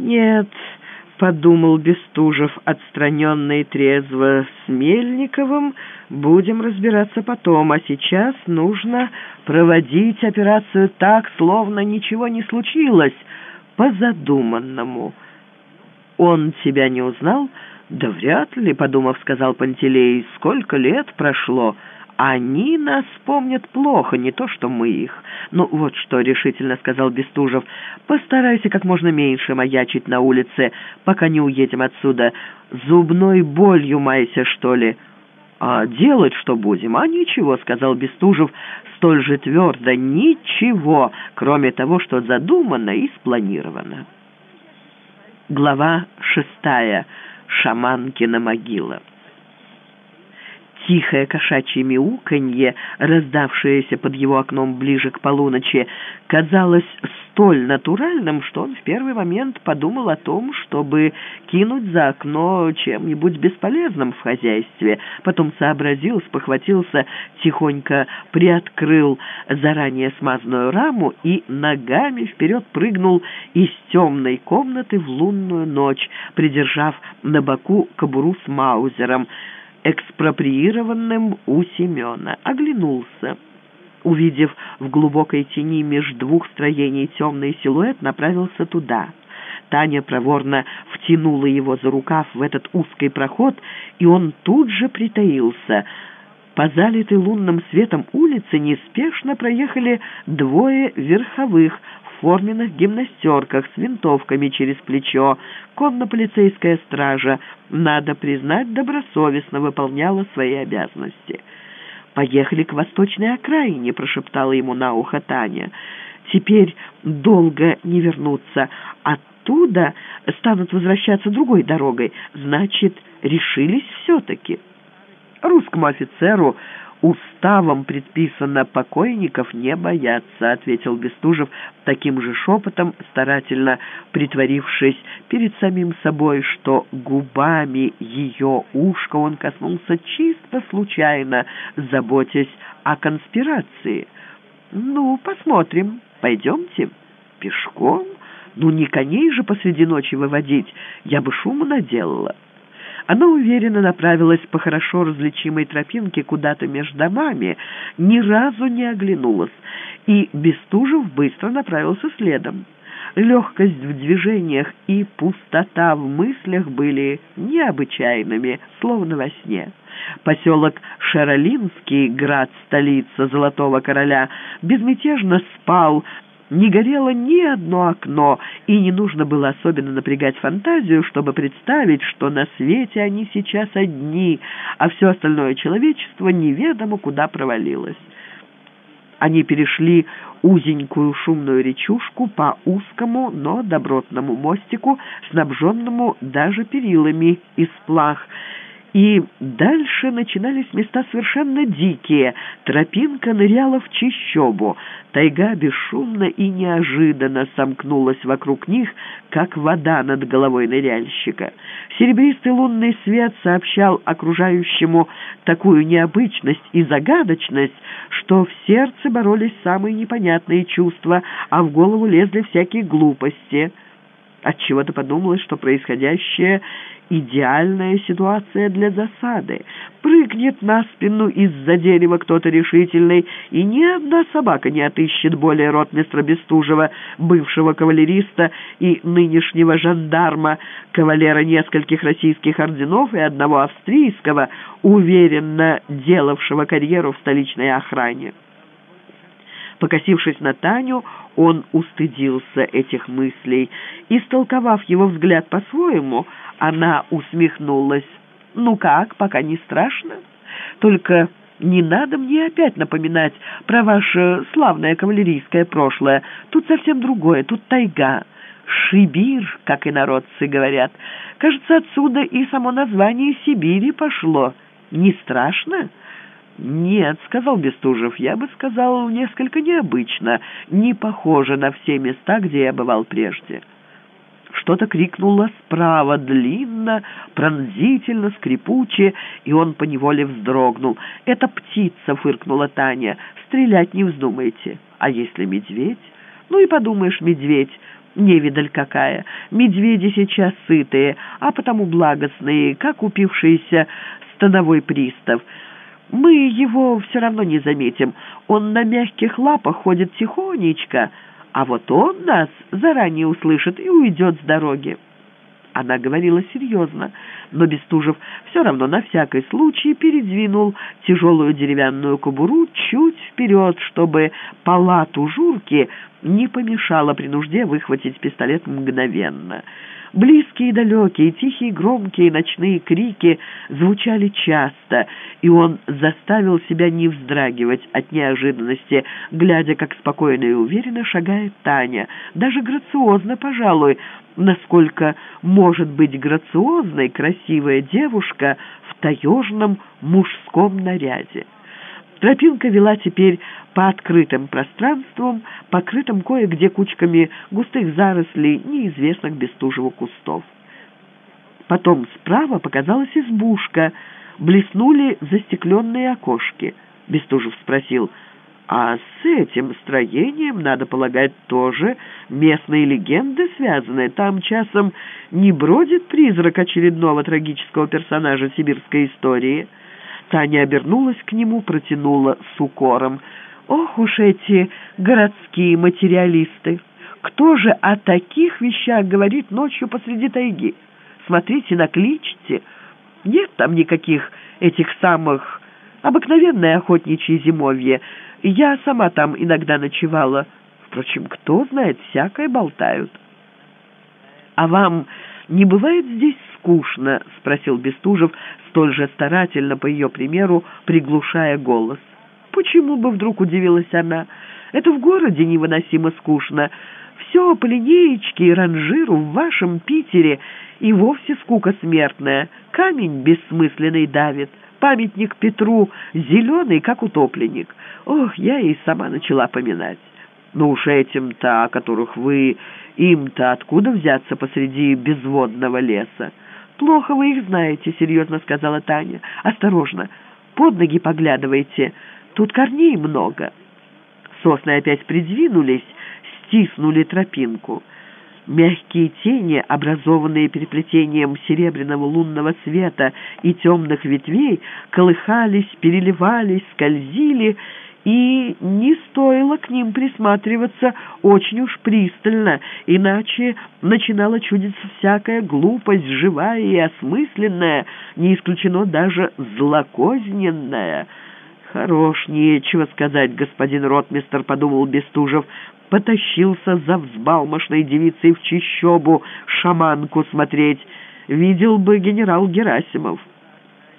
«Нет», — подумал Бестужев, отстраненный трезво с Мельниковым, «будем разбираться потом, а сейчас нужно проводить операцию так, словно ничего не случилось, по задуманному». «Он тебя не узнал?» «Да вряд ли», — подумав, сказал Пантелей, — «сколько лет прошло». Они нас помнят плохо, не то что мы их. Ну вот что, решительно сказал Бестужев, постарайся как можно меньше маячить на улице, пока не уедем отсюда. Зубной болью майся, что ли. А делать что будем? А ничего, сказал Бестужев столь же твердо, ничего, кроме того, что задумано и спланировано. Глава шестая. Шаманкина могила. Тихое кошачье мяуканье, раздавшееся под его окном ближе к полуночи, казалось столь натуральным, что он в первый момент подумал о том, чтобы кинуть за окно чем-нибудь бесполезным в хозяйстве. Потом сообразил, спохватился, тихонько приоткрыл заранее смазанную раму и ногами вперед прыгнул из темной комнаты в лунную ночь, придержав на боку кобуру с маузером — экспроприированным у Семена. Оглянулся. Увидев в глубокой тени меж двух строений темный силуэт, направился туда. Таня проворно втянула его за рукав в этот узкий проход, и он тут же притаился. По залитой лунным светом улице неспешно проехали двое верховых форменных гимнастерках с винтовками через плечо. Конно-полицейская стража, надо признать, добросовестно выполняла свои обязанности. «Поехали к восточной окраине», — прошептала ему на ухо Таня. «Теперь долго не вернуться. Оттуда станут возвращаться другой дорогой. Значит, решились все-таки». Русскому офицеру уставом предписано покойников не бояться», — ответил Бестужев таким же шепотом, старательно притворившись перед самим собой, что губами ее ушка он коснулся чисто случайно, заботясь о конспирации. «Ну, посмотрим. Пойдемте. Пешком? Ну, не коней же посреди ночи выводить. Я бы шуму наделала». Она уверенно направилась по хорошо различимой тропинке куда-то между домами, ни разу не оглянулась, и Бестужев быстро направился следом. Легкость в движениях и пустота в мыслях были необычайными, словно во сне. Поселок Шаролинский, град-столица Золотого Короля, безмятежно спал, не горело ни одно окно, и не нужно было особенно напрягать фантазию, чтобы представить, что на свете они сейчас одни, а все остальное человечество неведомо куда провалилось. Они перешли узенькую шумную речушку по узкому, но добротному мостику, снабженному даже перилами из плах, и дальше начинались места совершенно дикие. Тропинка ныряла в чищобу. Тайга бесшумно и неожиданно сомкнулась вокруг них, как вода над головой ныряльщика. Серебристый лунный свет сообщал окружающему такую необычность и загадочность, что в сердце боролись самые непонятные чувства, а в голову лезли всякие глупости. Отчего-то подумалось, что происходящее идеальная ситуация для засады. Прыгнет на спину из-за дерева кто-то решительный, и ни одна собака не отыщет более ротмистра Бестужева, бывшего кавалериста и нынешнего жандарма, кавалера нескольких российских орденов и одного австрийского, уверенно делавшего карьеру в столичной охране. Покосившись на Таню, он устыдился этих мыслей. Истолковав его взгляд по-своему, она усмехнулась. «Ну как, пока не страшно? Только не надо мне опять напоминать про ваше славное кавалерийское прошлое. Тут совсем другое, тут тайга. Шибир, как и народцы говорят. Кажется, отсюда и само название Сибири пошло. Не страшно?» «Нет», — сказал Бестужев, — «я бы сказал, несколько необычно, не похоже на все места, где я бывал прежде». Что-то крикнуло справа, длинно, пронзительно, скрипуче, и он поневоле вздрогнул. «Это птица!» — фыркнула Таня. «Стрелять не вздумайте. А если медведь?» «Ну и подумаешь, медведь. невидаль какая. Медведи сейчас сытые, а потому благостные, как упившийся становой пристав. Мы его все равно не заметим. Он на мягких лапах ходит тихонечко, а вот он нас заранее услышит и уйдет с дороги. Она говорила серьезно, но Бестужев все равно на всякий случай передвинул тяжелую деревянную кобуру чуть вперед, чтобы палату журки не помешало при нужде выхватить пистолет мгновенно. Близкие и далекие, тихие громкие ночные крики звучали часто, и он заставил себя не вздрагивать от неожиданности, глядя, как спокойно и уверенно шагает Таня, даже грациозно, пожалуй, насколько может быть грациозной красивая девушка в таежном мужском наряде. Тропинка вела теперь по открытым пространствам, покрытым кое-где кучками густых зарослей неизвестных Бестужеву кустов. Потом справа показалась избушка, блеснули застекленные окошки. Бестужев спросил, а с этим строением, надо полагать, тоже местные легенды связаны. Там часом не бродит призрак очередного трагического персонажа сибирской истории — Таня обернулась к нему, протянула с укором. «Ох уж эти городские материалисты! Кто же о таких вещах говорит ночью посреди тайги? Смотрите, накличьте. Нет там никаких этих самых... Обыкновенное охотничье зимовье. Я сама там иногда ночевала. Впрочем, кто знает, всякое болтают. А вам не бывает здесь скучно?» — спросил Бестужев, столь же старательно, по ее примеру, приглушая голос. «Почему бы вдруг удивилась она? Это в городе невыносимо скучно. Все по линеечке и ранжиру в вашем Питере и вовсе скука смертная. Камень бессмысленный давит, памятник Петру зеленый, как утопленник. Ох, я и сама начала поминать. Ну уж этим-то, о которых вы... Им-то откуда взяться посреди безводного леса? «Плохо вы их знаете», — серьезно сказала Таня. «Осторожно, под ноги поглядывайте, тут корней много». Сосны опять придвинулись, стиснули тропинку. Мягкие тени, образованные переплетением серебряного лунного света и темных ветвей, колыхались, переливались, скользили и не стоило к ним присматриваться очень уж пристально, иначе начинала чудиться всякая глупость, живая и осмысленная, не исключено даже злокозненная. «Хорош, нечего сказать, господин ротмистер», — подумал Бестужев, потащился за взбалмошной девицей в чищобу шаманку смотреть. Видел бы генерал Герасимов.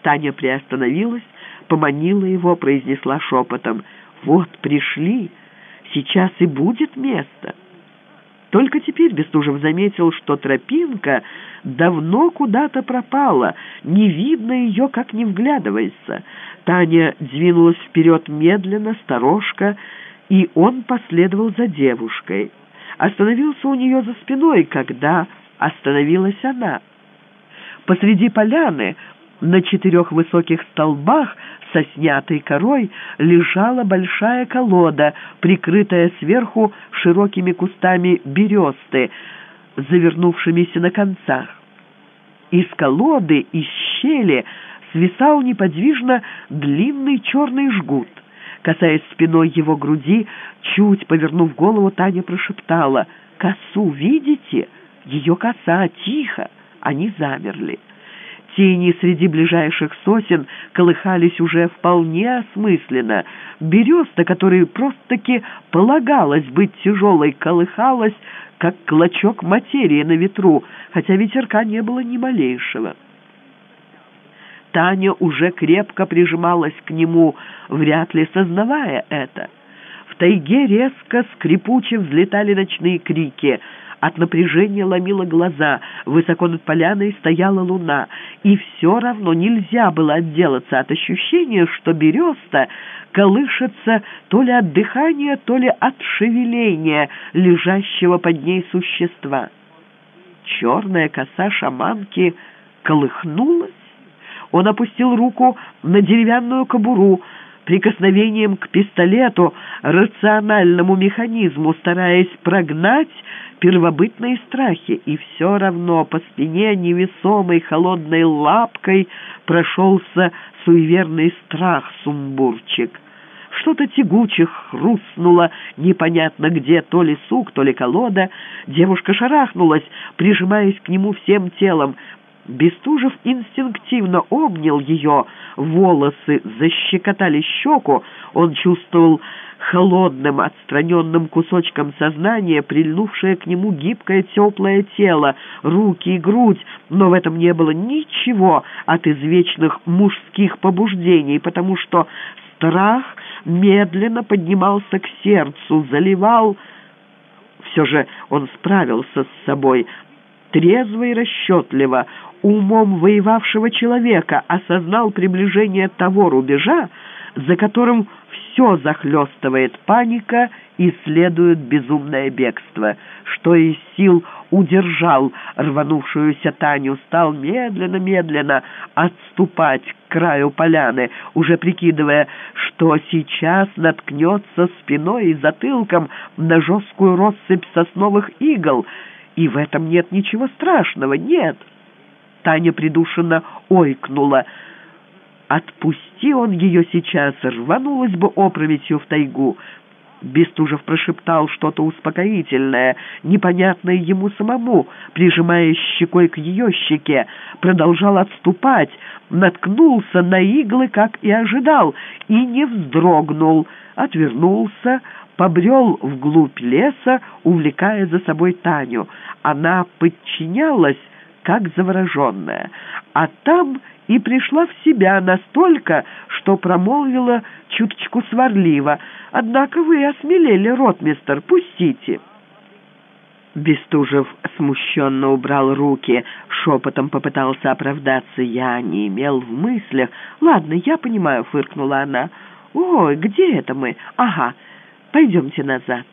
Таня приостановилась, поманила его, произнесла шепотом. «Вот, пришли, сейчас и будет место». Только теперь Бестужев заметил, что тропинка давно куда-то пропала, не видно ее, как не вглядывается. Таня двинулась вперед медленно, сторожка, и он последовал за девушкой. Остановился у нее за спиной, когда остановилась она. Посреди поляны на четырех высоких столбах со снятой корой лежала большая колода, прикрытая сверху широкими кустами бересты, завернувшимися на концах. Из колоды, из щели свисал неподвижно длинный черный жгут. Касаясь спиной его груди, чуть повернув голову, Таня прошептала «Косу видите? Ее коса, тихо!» Они замерли. Тени среди ближайших сосен колыхались уже вполне осмысленно. Береста, которой просто-таки полагалось быть тяжелой, колыхалась, как клочок материи на ветру, хотя ветерка не было ни малейшего. Таня уже крепко прижималась к нему, вряд ли сознавая это. В тайге резко скрипуче взлетали ночные крики — от напряжения ломила глаза, высоко над поляной стояла луна, и все равно нельзя было отделаться от ощущения, что береста колышется то ли от дыхания, то ли от шевеления лежащего под ней существа. Черная коса шаманки колыхнулась. Он опустил руку на деревянную кобуру, прикосновением к пистолету, рациональному механизму, стараясь прогнать первобытные страхи, и все равно по спине невесомой холодной лапкой прошелся суеверный страх сумбурчик. Что-то тягуче хрустнуло, непонятно где, то ли сук, то ли колода. Девушка шарахнулась, прижимаясь к нему всем телом. Бестужев инстинктивно обнял ее, волосы защекотали щеку, он чувствовал холодным, отстраненным кусочком сознания прильнувшее к нему гибкое теплое тело, руки и грудь, но в этом не было ничего от извечных мужских побуждений, потому что страх медленно поднимался к сердцу, заливал... Все же он справился с собой, трезво и расчетливо, умом воевавшего человека, осознал приближение того рубежа, за которым все захлестывает паника и следует безумное бегство. Что из сил удержал рванувшуюся Таню, стал медленно-медленно отступать к краю поляны, уже прикидывая, что сейчас наткнется спиной и затылком на жесткую россыпь сосновых игл, и в этом нет ничего страшного, нет. Таня придушенно ойкнула — Отпусти он ее сейчас, рванулась бы опрометью в тайгу. Бестужев прошептал что-то успокоительное, непонятное ему самому, прижимая щекой к ее щеке, продолжал отступать, наткнулся на иглы, как и ожидал, и не вздрогнул, отвернулся, побрел вглубь леса, увлекая за собой Таню. Она подчинялась, как завороженная, а там и пришла в себя настолько, что промолвила чуточку сварливо. «Однако вы осмелели, ротмистер, пустите». Бестужев смущенно убрал руки, шепотом попытался оправдаться. «Я не имел в мыслях». «Ладно, я понимаю», — фыркнула она. «Ой, где это мы? Ага, пойдемте назад».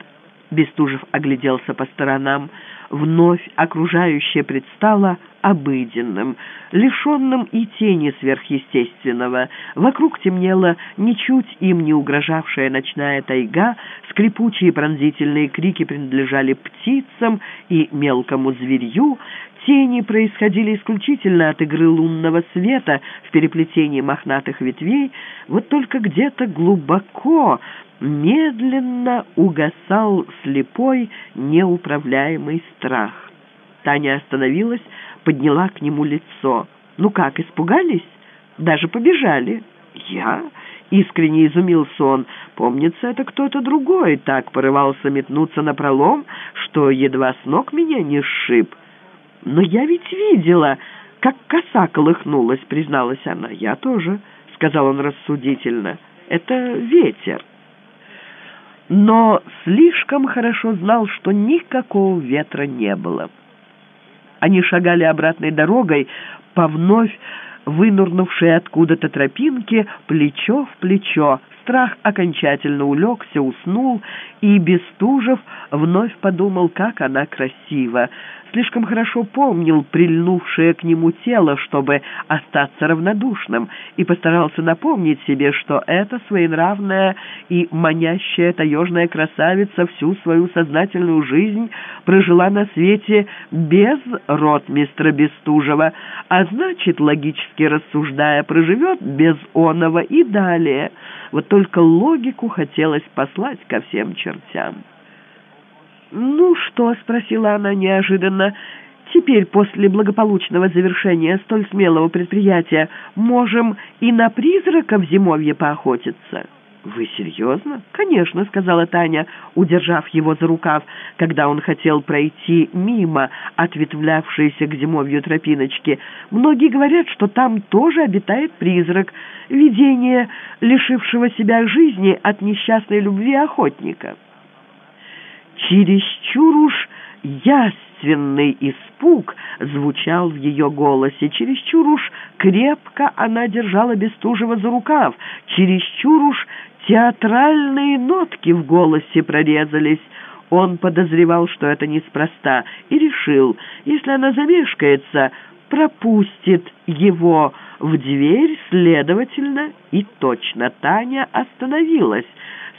Бестужев огляделся по сторонам. Вновь окружающее предстало обыденным, лишенным и тени сверхъестественного. Вокруг темнела ничуть им не угрожавшая ночная тайга, скрипучие пронзительные крики принадлежали птицам и мелкому зверью, тени происходили исключительно от игры лунного света в переплетении мохнатых ветвей, вот только где-то глубоко, медленно угасал слепой, неуправляемый страх. Таня остановилась, подняла к нему лицо. «Ну как, испугались? Даже побежали?» «Я?» — искренне изумился он. «Помнится, это кто-то другой так порывался метнуться на пролом, что едва с ног меня не сшиб. Но я ведь видела, как коса колыхнулась», — призналась она. «Я тоже», — сказал он рассудительно. «Это ветер» но слишком хорошо знал, что никакого ветра не было. Они шагали обратной дорогой по вновь вынурнувшей откуда-то тропинке плечо в плечо. Страх окончательно улегся, уснул, и Бестужев вновь подумал, как она красива слишком хорошо помнил прильнувшее к нему тело, чтобы остаться равнодушным, и постарался напомнить себе, что эта своенравная и манящая таежная красавица всю свою сознательную жизнь прожила на свете без ротмистра Бестужева, а значит, логически рассуждая, проживет без оного и далее. Вот только логику хотелось послать ко всем чертям. «Ну что?» — спросила она неожиданно. «Теперь, после благополучного завершения столь смелого предприятия, можем и на призрака в зимовье поохотиться?» «Вы серьезно?» «Конечно», — сказала Таня, удержав его за рукав, когда он хотел пройти мимо ответвлявшейся к зимовью тропиночки. «Многие говорят, что там тоже обитает призрак, видение лишившего себя жизни от несчастной любви охотника». Чересчур уж яственный испуг звучал в ее голосе, чересчур уж крепко она держала Бестужева за рукав, чересчур уж театральные нотки в голосе прорезались. Он подозревал, что это неспроста, и решил, если она замешкается, пропустит его. В дверь, следовательно, и точно. Таня остановилась,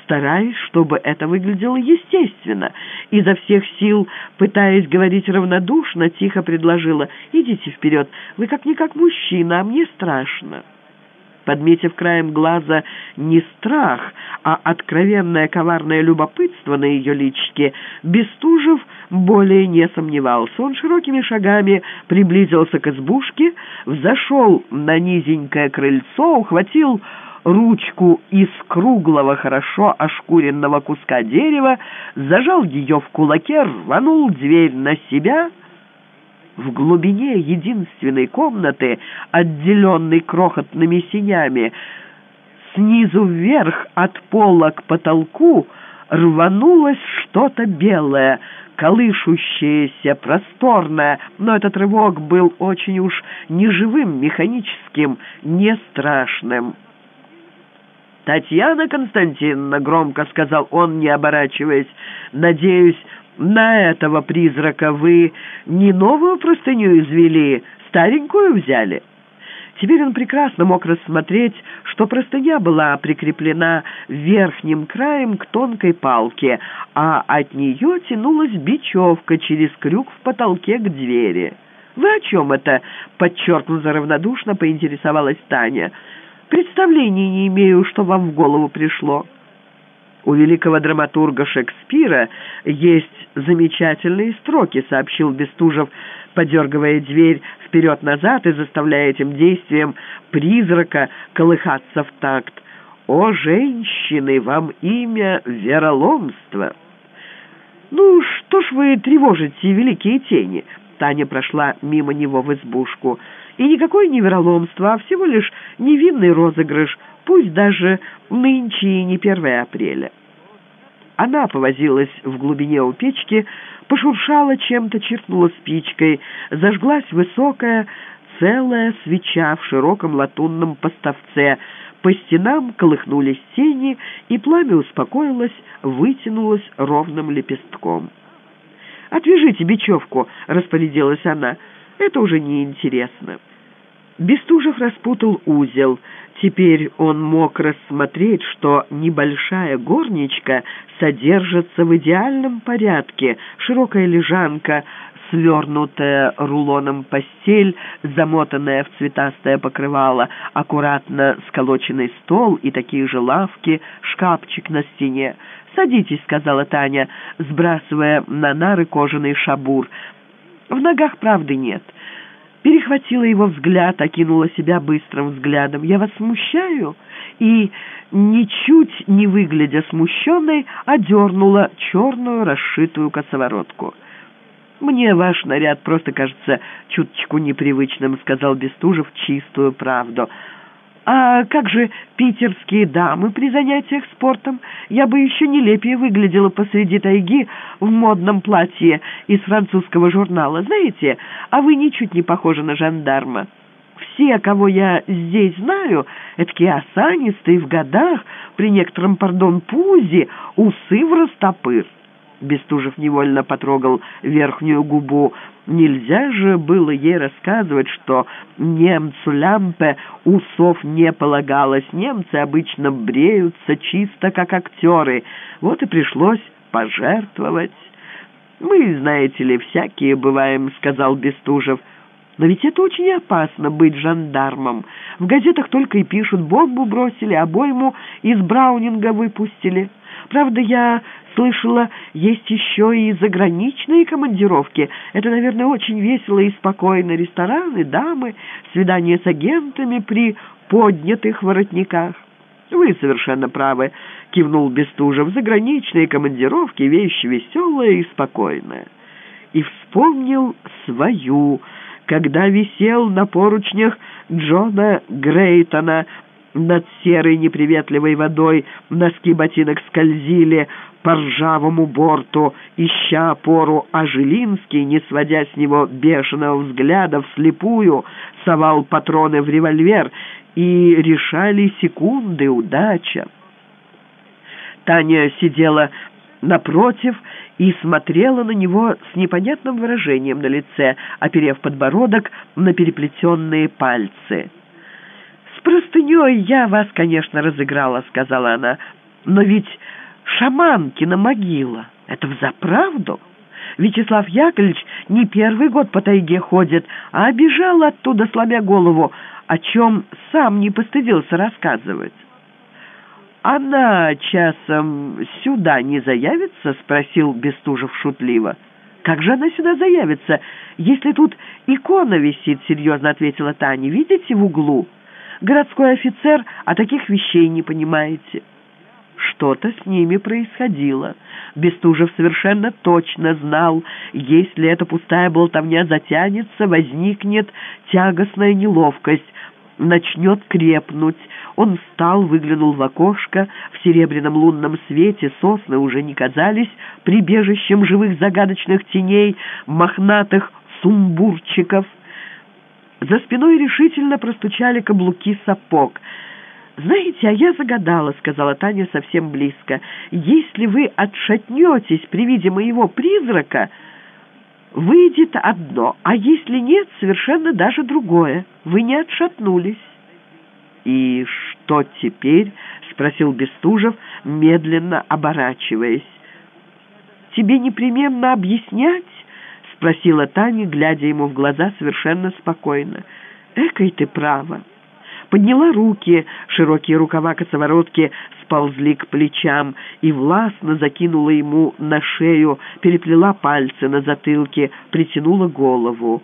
стараясь, чтобы это выглядело естественно. Изо всех сил, пытаясь говорить равнодушно, тихо предложила «Идите вперед, вы как-никак мужчина, а мне страшно». Подметив краем глаза не страх, а откровенное коварное любопытство на ее личике, Бестужев более не сомневался. Он широкими шагами приблизился к избушке, взошел на низенькое крыльцо, ухватил ручку из круглого, хорошо ошкуренного куска дерева, зажал ее в кулаке, рванул дверь на себя — в глубине единственной комнаты, отделенной крохотными синями, снизу вверх от пола к потолку рванулось что-то белое, колышущееся, просторное, но этот рывок был очень уж неживым, механическим, не страшным. «Татьяна Константиновна», — громко сказал он, не оборачиваясь, — «надеюсь, на этого призрака вы не новую простыню извели, старенькую взяли?» Теперь он прекрасно мог рассмотреть, что простыня была прикреплена верхним краем к тонкой палке, а от нее тянулась бечевка через крюк в потолке к двери. «Вы о чем это?» — подчеркнуто равнодушно поинтересовалась Таня. «Представления не имею, что вам в голову пришло». «У великого драматурга Шекспира есть замечательные строки», — сообщил Бестужев, подергивая дверь вперед-назад и заставляя этим действием призрака колыхаться в такт. «О, женщины, вам имя вероломство!» «Ну, что ж вы тревожите великие тени?» Таня прошла мимо него в избушку. «И никакое не вероломство, а всего лишь невинный розыгрыш, пусть даже нынче и не 1 апреля». Она повозилась в глубине у печки, пошуршала чем-то, чиркнула спичкой, зажглась высокая целая свеча в широком латунном поставце. По стенам колыхнулись тени, и пламя успокоилось, вытянулось ровным лепестком. «Отвяжите бечевку», — распорядилась она, — «это уже неинтересно». Бестужев распутал узел. Теперь он мог рассмотреть, что небольшая горничка содержится в идеальном порядке. Широкая лежанка, свернутая рулоном постель, замотанная в цветастое покрывало, аккуратно сколоченный стол и такие же лавки, шкафчик на стене. «Садитесь», — сказала Таня, сбрасывая на нары кожаный шабур. «В ногах правды нет» перехватила его взгляд, окинула себя быстрым взглядом. «Я вас смущаю?» И, ничуть не выглядя смущенной, одернула черную расшитую косоворотку. «Мне ваш наряд просто кажется чуточку непривычным», — сказал Бестужев чистую правду. А как же питерские дамы при занятиях спортом? Я бы еще нелепее выглядела посреди тайги в модном платье из французского журнала, знаете? А вы ничуть не похожи на жандарма. Все, кого я здесь знаю, такие осанистые в годах, при некотором, пардон, пузе, усы в растопыр. Бестужев невольно потрогал верхнюю губу. Нельзя же было ей рассказывать, что немцу Лямпе усов не полагалось. Немцы обычно бреются чисто, как актеры. Вот и пришлось пожертвовать. «Мы, знаете ли, всякие бываем», — сказал Бестужев. «Но ведь это очень опасно быть жандармом. В газетах только и пишут, бомбу бросили, обойму из Браунинга выпустили». Правда, я слышала, есть еще и заграничные командировки. Это, наверное, очень весело и спокойно. Рестораны, дамы, свидания с агентами при поднятых воротниках. «Вы совершенно правы», — кивнул Бестужев. «Заграничные командировки — вещь веселая и спокойная». И вспомнил свою, когда висел на поручнях Джона Грейтона, над серой неприветливой водой носки ботинок скользили по ржавому борту, ища опору, а Жилинский, не сводя с него бешеного взгляда, вслепую совал патроны в револьвер, и решали секунды удача. Таня сидела напротив и смотрела на него с непонятным выражением на лице, оперев подбородок на переплетенные пальцы. «С простыней я вас, конечно, разыграла», — сказала она, — «но ведь Шаманкина могила — это взаправду». Вячеслав Яковлевич не первый год по тайге ходит, а бежал оттуда, сломя голову, о чем сам не постыдился рассказывать. «Она часом сюда не заявится?» — спросил Бестужев шутливо. «Как же она сюда заявится, если тут икона висит?» — серьезно ответила Таня. «Видите в углу? Городской офицер, а таких вещей не понимаете». Что-то с ними происходило. Бестужев совершенно точно знал, если эта пустая болтовня затянется, возникнет тягостная неловкость, начнет крепнуть. Он встал, выглянул в окошко. В серебряном лунном свете сосны уже не казались прибежищем живых загадочных теней, мохнатых сумбурчиков. За спиной решительно простучали каблуки сапог — «Знаете, а я загадала», — сказала Таня совсем близко. «Если вы отшатнетесь при виде моего призрака, выйдет одно, а если нет, совершенно даже другое. Вы не отшатнулись». «И что теперь?» — спросил Бестужев, медленно оборачиваясь. «Тебе непременно объяснять?» — спросила Таня, глядя ему в глаза совершенно спокойно. «Экой ты права» подняла руки, широкие рукава косоворотки сползли к плечам и властно закинула ему на шею, переплела пальцы на затылке, притянула голову.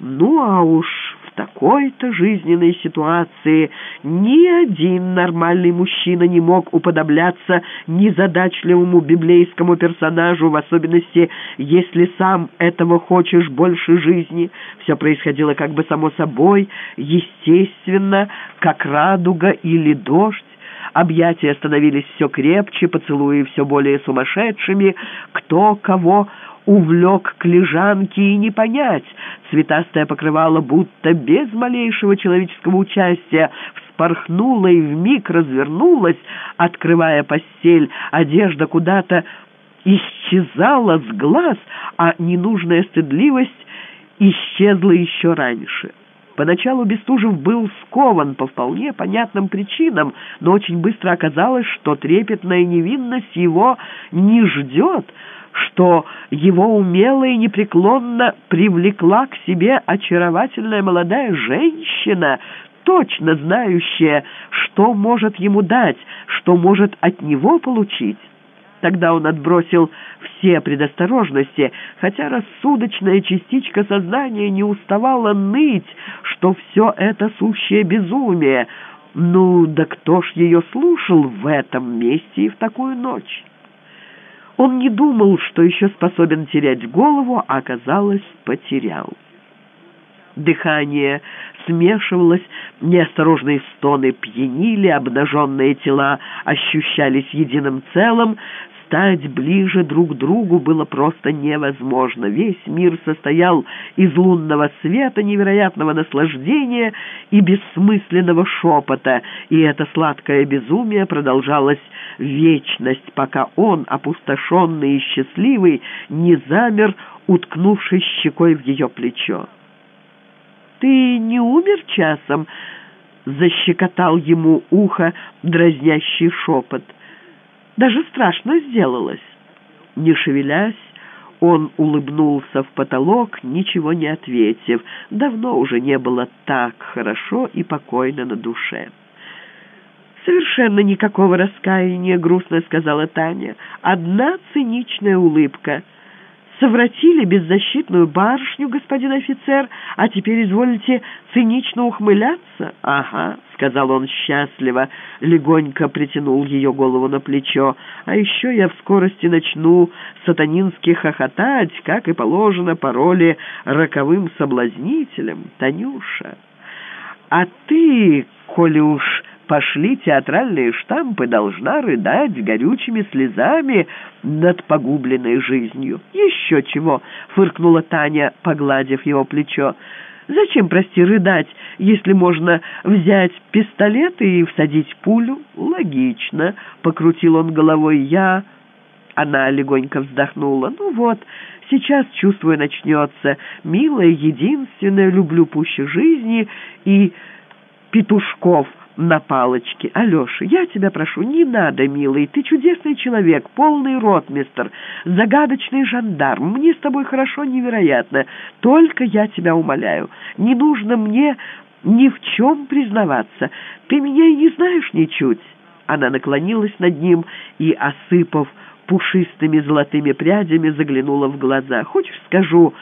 Ну а уж такой-то жизненной ситуации ни один нормальный мужчина не мог уподобляться незадачливому библейскому персонажу, в особенности, если сам этого хочешь больше жизни. Все происходило как бы само собой, естественно, как радуга или дождь. Объятия становились все крепче, поцелуи все более сумасшедшими. Кто кого увлек к лежанке и не понять. Цветастое покрывало будто без малейшего человеческого участия вспорхнуло и вмиг развернулось, открывая постель. Одежда куда-то исчезала с глаз, а ненужная стыдливость исчезла еще раньше. Поначалу Бестужев был скован по вполне понятным причинам, но очень быстро оказалось, что трепетная невинность его не ждет, что его умело и непреклонно привлекла к себе очаровательная молодая женщина, точно знающая, что может ему дать, что может от него получить. Тогда он отбросил все предосторожности, хотя рассудочная частичка сознания не уставала ныть, что все это сущее безумие. Ну, да кто ж ее слушал в этом месте и в такую ночь? Он не думал, что еще способен терять голову, а, оказалось, потерял. Дыхание смешивалось, неосторожные стоны пьянили, обнаженные тела ощущались единым целым, стать ближе друг к другу было просто невозможно. Весь мир состоял из лунного света, невероятного наслаждения и бессмысленного шепота, и это сладкое безумие продолжалось вечность, пока он, опустошенный и счастливый, не замер, уткнувшись щекой в ее плечо. «Ты не умер часом?» — защекотал ему ухо дразнящий шепот — даже страшно сделалось. Не шевелясь, он улыбнулся в потолок, ничего не ответив. Давно уже не было так хорошо и покойно на душе. «Совершенно никакого раскаяния», — грустно сказала Таня. «Одна циничная улыбка» совратили беззащитную барышню, господин офицер, а теперь изволите цинично ухмыляться? Ага, — сказал он счастливо, легонько притянул ее голову на плечо. А еще я в скорости начну сатанински хохотать, как и положено по роли роковым соблазнителем, Танюша. А ты, коли уж пошли театральные штампы, должна рыдать горючими слезами над погубленной жизнью. «Еще чего!» — фыркнула Таня, погладив его плечо. «Зачем, прости, рыдать, если можно взять пистолет и всадить пулю?» «Логично», — покрутил он головой. «Я Она легонько вздохнула. «Ну вот, сейчас, чувствую, начнется. Милая, единственная, люблю пуще жизни и петушков» на палочке. Алеша, я тебя прошу, не надо, милый, ты чудесный человек, полный ротмистр, загадочный жандарм, мне с тобой хорошо невероятно, только я тебя умоляю, не нужно мне ни в чем признаваться, ты меня и не знаешь ничуть». Она наклонилась над ним и, осыпав пушистыми золотыми прядями, заглянула в глаза. «Хочешь, скажу,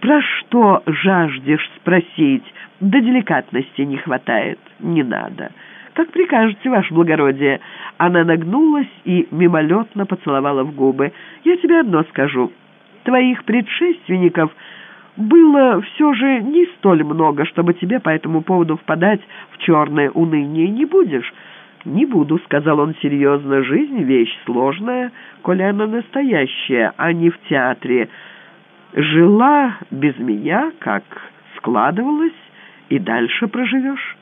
про что жаждешь спросить?» До деликатности не хватает. Не надо. Как прикажете, ваше благородие. Она нагнулась и мимолетно поцеловала в губы. Я тебе одно скажу. Твоих предшественников было все же не столь много, чтобы тебе по этому поводу впадать в черное уныние. Не будешь? «Не буду», — сказал он серьезно. «Жизнь — вещь сложная, коли она настоящая, а не в театре. Жила без меня, как складывалась, и дальше проживешь».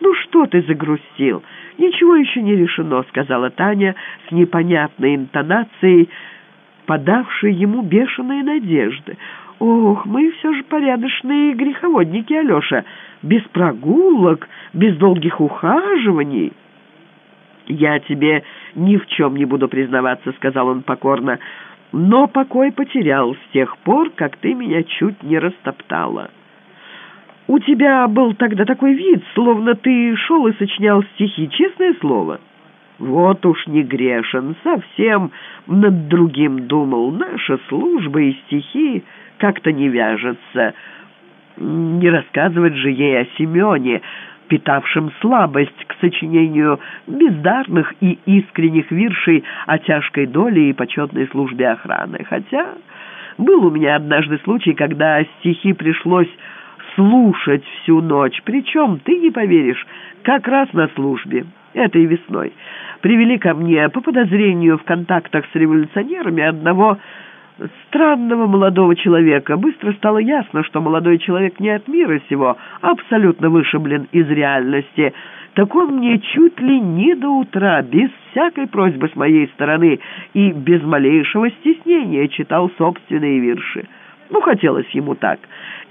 «Ну что ты загрустил? Ничего еще не решено», — сказала Таня с непонятной интонацией, подавшей ему бешеные надежды. «Ох, мы все же порядочные греховодники, Алеша, без прогулок, без долгих ухаживаний». «Я тебе ни в чем не буду признаваться», — сказал он покорно, «но покой потерял с тех пор, как ты меня чуть не растоптала». «У тебя был тогда такой вид, словно ты шел и сочинял стихи, честное слово». «Вот уж не грешен, совсем над другим думал. Наша служба и стихи как-то не вяжутся. Не рассказывать же ей о Семене, питавшем слабость к сочинению бездарных и искренних виршей о тяжкой доле и почетной службе охраны. Хотя был у меня однажды случай, когда стихи пришлось слушать всю ночь. Причем, ты не поверишь, как раз на службе, этой весной. Привели ко мне по подозрению в контактах с революционерами одного странного молодого человека. Быстро стало ясно, что молодой человек не от мира сего, абсолютно вышиблен из реальности. Так он мне чуть ли не до утра, без всякой просьбы с моей стороны и без малейшего стеснения читал собственные вирши. Ну, хотелось ему так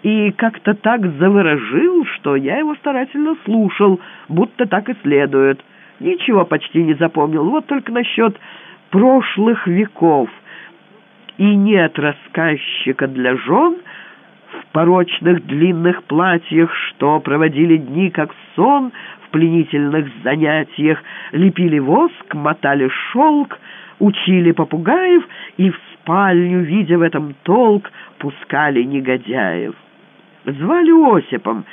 и как-то так заворожил, что я его старательно слушал, будто так и следует. Ничего почти не запомнил, вот только насчет прошлых веков. И нет рассказчика для жен в порочных длинных платьях, что проводили дни как сон в пленительных занятиях, лепили воск, мотали шелк, учили попугаев и в спальню, видя в этом толк, пускали негодяев. Звали Осипом,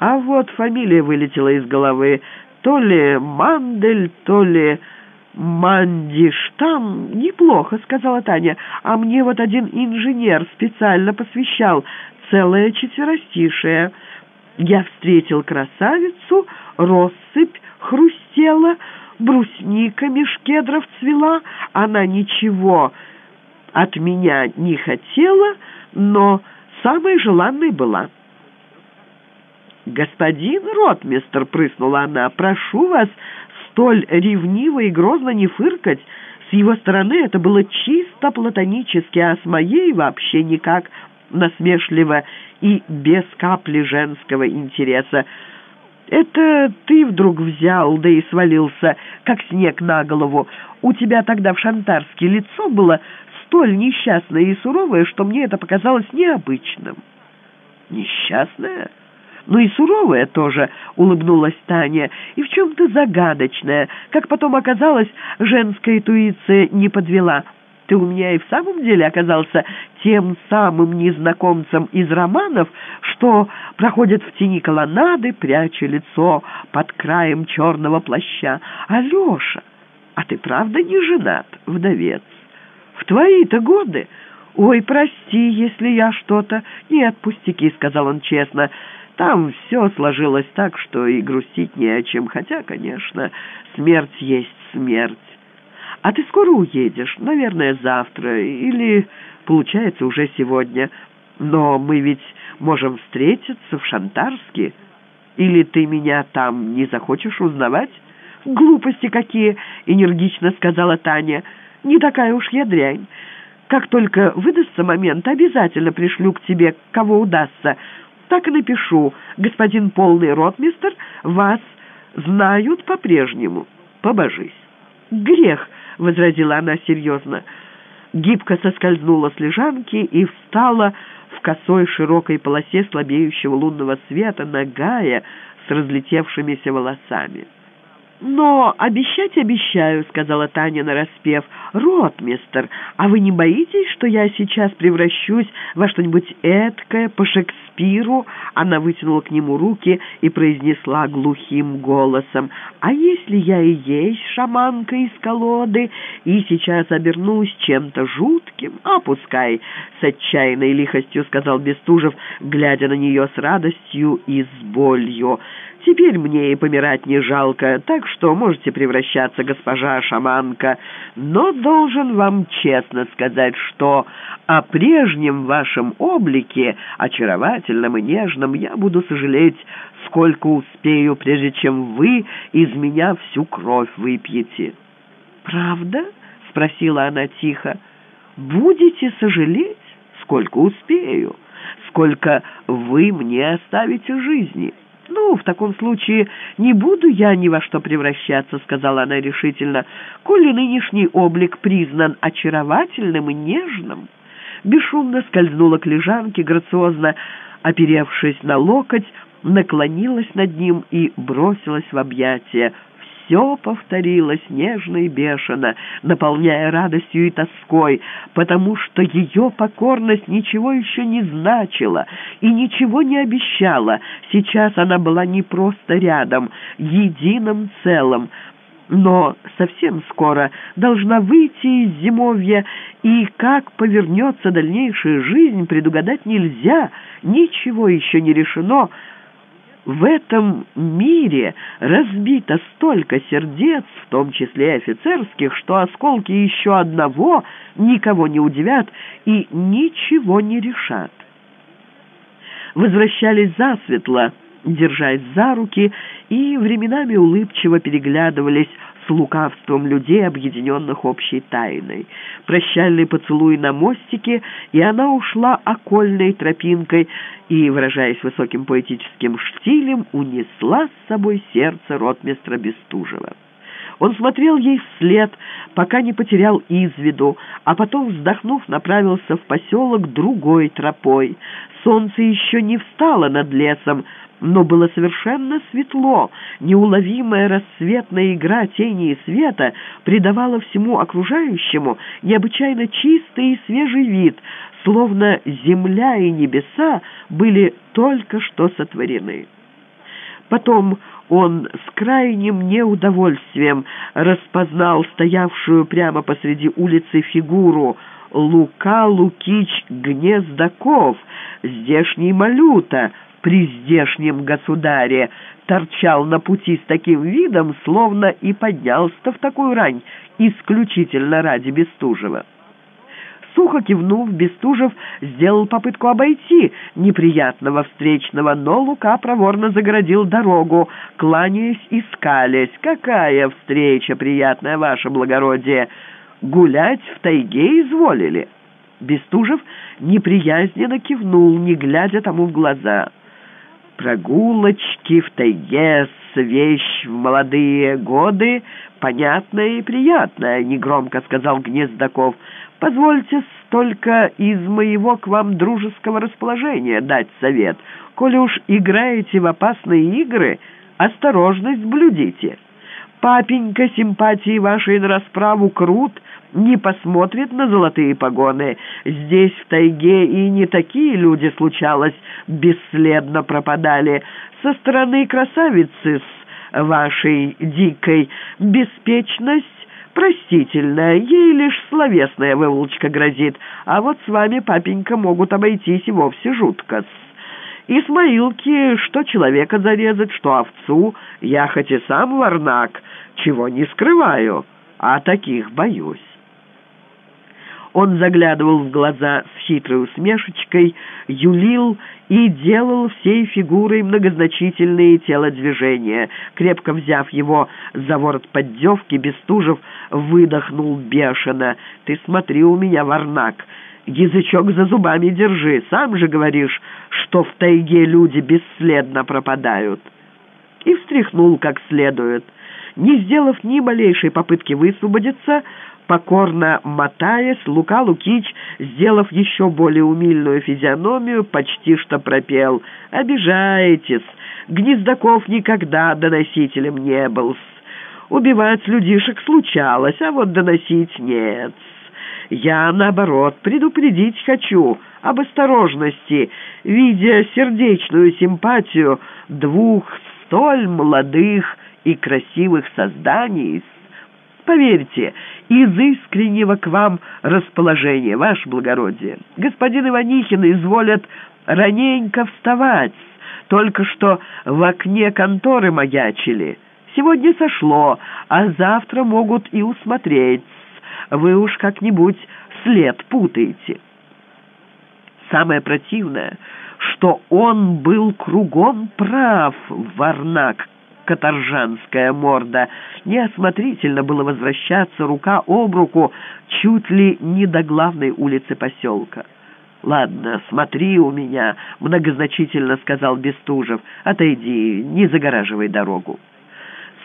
а вот фамилия вылетела из головы. То ли Мандель, то ли Мандиштам. Неплохо, сказала Таня. А мне вот один инженер специально посвящал целое четверостишее. Я встретил красавицу, россыпь хрустела, брусника меж цвела. Она ничего от меня не хотела, но самой желанной была. «Господин ротмистр», — прыснула она, — «прошу вас столь ревниво и грозно не фыркать. С его стороны это было чисто платонически, а с моей вообще никак насмешливо и без капли женского интереса. Это ты вдруг взял, да и свалился, как снег на голову. У тебя тогда в Шантарске лицо было столь несчастное и суровое, что мне это показалось необычным». «Несчастное?» «Ну и суровая тоже», — улыбнулась Таня, — «и в чем-то загадочная. Как потом оказалось, женская интуиция не подвела. Ты у меня и в самом деле оказался тем самым незнакомцем из романов, что проходит в тени колоннады, пряча лицо под краем черного плаща. Алеша, а ты правда не женат, вдовец? В твои-то годы...» «Ой, прости, если я что-то...» «Нет, пустяки», — сказал он честно, — там все сложилось так, что и грустить не о чем, хотя, конечно, смерть есть смерть. А ты скоро уедешь, наверное, завтра, или, получается, уже сегодня. Но мы ведь можем встретиться в Шантарске. Или ты меня там не захочешь узнавать? Глупости какие, энергично сказала Таня. не такая уж я дрянь. Как только выдастся момент, обязательно пришлю к тебе, кого удастся. Так и напишу. Господин полный ротмистер, вас знают по-прежнему. Побожись. Грех, — возразила она серьезно. Гибко соскользнула с лежанки и встала в косой широкой полосе слабеющего лунного света, нагая с разлетевшимися волосами. «Но обещать обещаю», — сказала Таня нараспев. «Ротмистер, а вы не боитесь, что я сейчас превращусь во что-нибудь эткое по Шекспиру?» Она вытянула к нему руки и произнесла глухим голосом. «А если я и есть шаманка из колоды, и сейчас обернусь чем-то жутким? А пускай!» — с отчаянной лихостью сказал Бестужев, глядя на нее с радостью и с болью. Теперь мне и помирать не жалко, так что можете превращаться, госпожа шаманка. Но должен вам честно сказать, что о прежнем вашем облике, очаровательном и нежном, я буду сожалеть, сколько успею, прежде чем вы из меня всю кровь выпьете». «Правда?» — спросила она тихо. «Будете сожалеть, сколько успею, сколько вы мне оставите жизни». «Ну, в таком случае не буду я ни во что превращаться», — сказала она решительно, «коли нынешний облик признан очаровательным и нежным». Бесшумно скользнула к лежанке, грациозно оперевшись на локоть, наклонилась над ним и бросилась в объятия все повторилось нежно и бешено, наполняя радостью и тоской, потому что ее покорность ничего еще не значила и ничего не обещала. Сейчас она была не просто рядом, единым целым, но совсем скоро должна выйти из зимовья, и как повернется дальнейшая жизнь, предугадать нельзя, ничего еще не решено, в этом мире разбито столько сердец, в том числе и офицерских, что осколки еще одного никого не удивят и ничего не решат. Возвращались засветло, держась за руки, и временами улыбчиво переглядывались с лукавством людей, объединенных общей тайной. Прощальный поцелуй на мостике, и она ушла окольной тропинкой и, выражаясь высоким поэтическим штилем, унесла с собой сердце ротмистра Бестужева. Он смотрел ей вслед, пока не потерял из виду, а потом, вздохнув, направился в поселок другой тропой. Солнце еще не встало над лесом, но было совершенно светло. Неуловимая рассветная игра тени и света придавала всему окружающему необычайно чистый и свежий вид, словно земля и небеса были только что сотворены. Потом он с крайним неудовольствием распознал стоявшую прямо посреди улицы фигуру Лука Лукич Гнездаков, здешний малюта, при здешнем государе, торчал на пути с таким видом, словно и поднялся в такую рань, исключительно ради Бестужева. Сухо кивнув, Бестужев сделал попытку обойти неприятного встречного, но Лука проворно загородил дорогу, кланяясь и скалясь. «Какая встреча приятная, ваше благородие! Гулять в тайге изволили!» Бестужев неприязненно кивнул, не глядя тому в глаза – Прогулочки в тайге — вещь в молодые годы, понятная и приятная, — негромко сказал Гнездаков. Позвольте только из моего к вам дружеского расположения дать совет. Коли уж играете в опасные игры, осторожность блюдите. Папенька симпатии вашей на расправу крут — не посмотрит на золотые погоны. Здесь, в тайге, и не такие люди, случалось, бесследно пропадали. Со стороны красавицы с вашей дикой беспечность простительная, ей лишь словесная выволочка грозит, а вот с вами, папенька, могут обойтись и вовсе жутко. Исмаилки, что человека зарезать, что овцу, я хоть и сам варнак, чего не скрываю, а таких боюсь. Он заглядывал в глаза с хитрой усмешечкой, юлил и делал всей фигурой многозначительные телодвижения. Крепко взяв его за ворот поддевки, Бестужев выдохнул бешено. «Ты смотри у меня, Варнак!» Язычок за зубами держи. Сам же говоришь, что в тайге люди бесследно пропадают. И встряхнул как следует. Не сделав ни малейшей попытки высвободиться, покорно мотаясь, Лука Лукич, сделав еще более умильную физиономию, почти что пропел «Обижаетесь! Гнездаков никогда доносителем не был. Убивать людишек случалось, а вот доносить нет». Я, наоборот, предупредить хочу об осторожности, видя сердечную симпатию двух столь молодых и красивых созданий. Поверьте, из искреннего к вам расположения, ваше благородие. Господин Иванихин изволят раненько вставать, только что в окне конторы маячили. Сегодня сошло, а завтра могут и усмотреть вы уж как-нибудь след путаете. Самое противное, что он был кругом прав, Варнак, каторжанская морда. Неосмотрительно было возвращаться рука об руку чуть ли не до главной улицы поселка. «Ладно, смотри у меня», — многозначительно сказал Бестужев. «Отойди, не загораживай дорогу».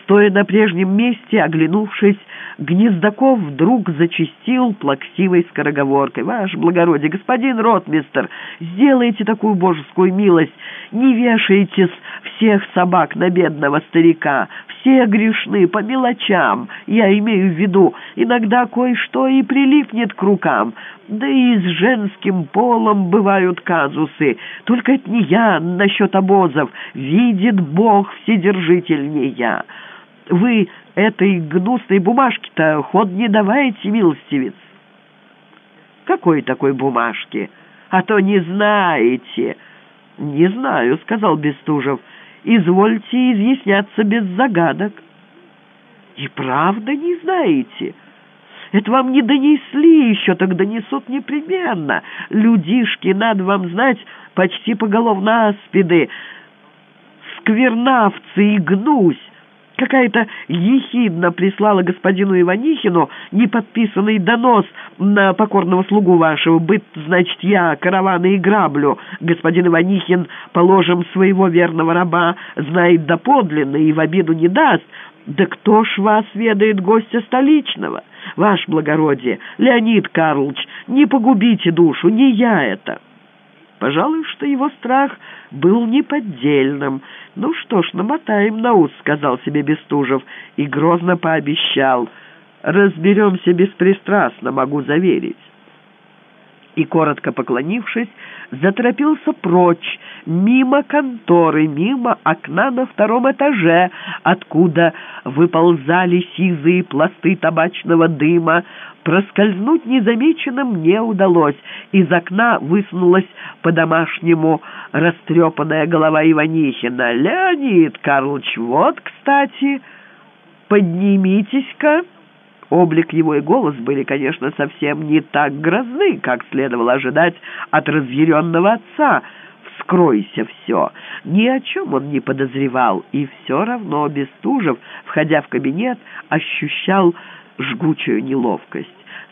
Стоя на прежнем месте, оглянувшись, Гнездаков вдруг зачистил плаксивой скороговоркой. «Ваше благородие, господин ротмистер, сделайте такую божескую милость, не вешайтесь всех собак на бедного старика, все грешны по мелочам, я имею в виду, иногда кое-что и прилипнет к рукам, да и с женским полом бывают казусы, только это не я насчет обозов, видит Бог вседержитель не я». Вы этой гнусной бумажке-то ход не давайте, милостивец. Какой такой бумажки? А то не знаете. Не знаю, сказал Бестужев. Извольте изъясняться без загадок. И правда не знаете? Это вам не донесли еще, так донесут непременно. Людишки, надо вам знать, почти поголовно аспиды, сквернавцы и гнусь. Какая-то ехидно прислала господину Иванихину неподписанный донос на покорного слугу вашего. Быть, значит, я караваны и граблю. Господин Иванихин, положим, своего верного раба, знает доподлинно и в обиду не даст. Да кто ж вас ведает гостя столичного? Ваше благородие, Леонид Карлович, не погубите душу, не я это». Пожалуй, что его страх был неподдельным. «Ну что ж, намотаем на ус», — сказал себе Бестужев, и грозно пообещал. «Разберемся беспристрастно, могу заверить» и, коротко поклонившись, заторопился прочь, мимо конторы, мимо окна на втором этаже, откуда выползали сизые пласты табачного дыма. Проскользнуть незамеченным не удалось. Из окна высунулась по-домашнему растрепанная голова Иванихина. «Леонид Карлович, вот, кстати, поднимитесь-ка!» Облик его и голос были, конечно, совсем не так грозны, как следовало ожидать от разъяренного отца. «Вскройся все!» Ни о чем он не подозревал, и все равно Бестужев, входя в кабинет, ощущал жгучую неловкость.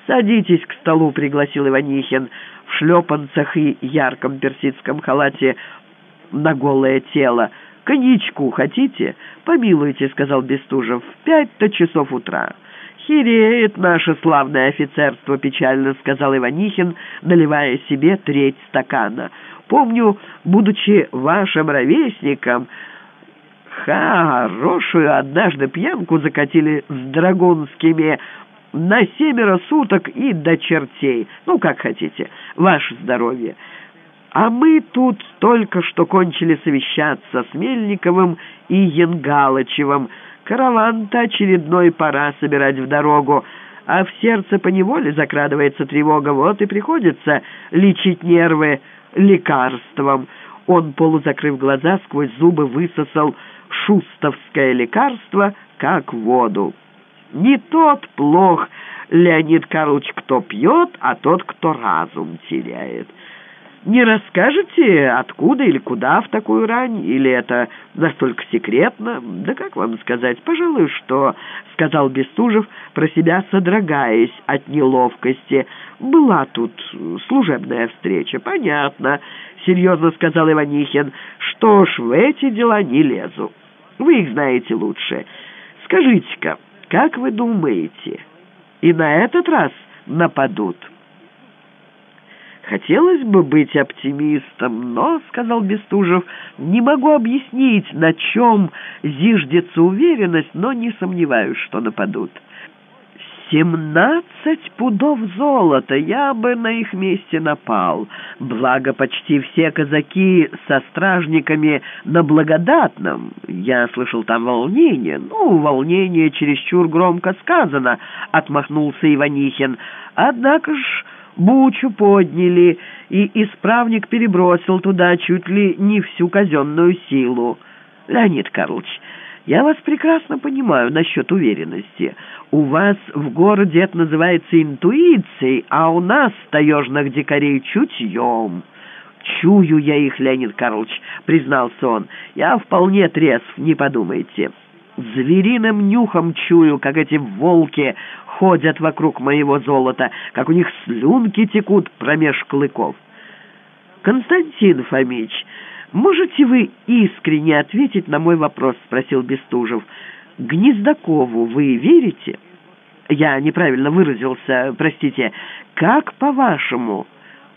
«Садитесь к столу», — пригласил Иванихин, в шлепанцах и ярком персидском халате на голое тело. «Коньячку хотите?» «Помилуйте», — сказал Бестужев, — «в пять-то часов утра». «Хереет наше славное офицерство», — печально сказал Иванихин, наливая себе треть стакана. «Помню, будучи вашим ровесником, хорошую однажды пьянку закатили с драгунскими на семеро суток и до чертей. Ну, как хотите, ваше здоровье». А мы тут только что кончили совещаться с Мельниковым и Янгалычевым, Караван-то очередной пора собирать в дорогу, а в сердце поневоле закрадывается тревога. Вот и приходится лечить нервы лекарством. Он, полузакрыв глаза, сквозь зубы высосал шустовское лекарство, как воду. Не тот плох, Леонид Карлович, кто пьет, а тот, кто разум теряет. Не расскажете, откуда или куда в такую рань? Или это настолько секретно? Да как вам сказать? Пожалуй, что, — сказал Бестужев, про себя содрогаясь от неловкости. Была тут служебная встреча. Понятно, — серьезно сказал Иванихин. Что ж, в эти дела не лезу. Вы их знаете лучше. Скажите-ка, как вы думаете, и на этот раз нападут?» «Хотелось бы быть оптимистом, но, — сказал Бестужев, — не могу объяснить, на чем зиждется уверенность, но не сомневаюсь, что нападут». «Семнадцать пудов золота! Я бы на их месте напал. Благо, почти все казаки со стражниками на благодатном. Я слышал там волнение. Ну, волнение чересчур громко сказано», — отмахнулся Иванихин. «Однако ж...» бучу подняли, и исправник перебросил туда чуть ли не всю казенную силу. Леонид Карлович, я вас прекрасно понимаю насчет уверенности. У вас в городе это называется интуицией, а у нас, таежных дикарей, чутьем. «Чую я их, Леонид Карлович», — признался он. «Я вполне трезв, не подумайте. Звериным нюхом чую, как эти волки ходят вокруг моего золота, как у них слюнки текут промеж клыков. «Константин Фомич, можете вы искренне ответить на мой вопрос?» — спросил Бестужев. «Гнездакову вы верите?» «Я неправильно выразился, простите. Как, по-вашему,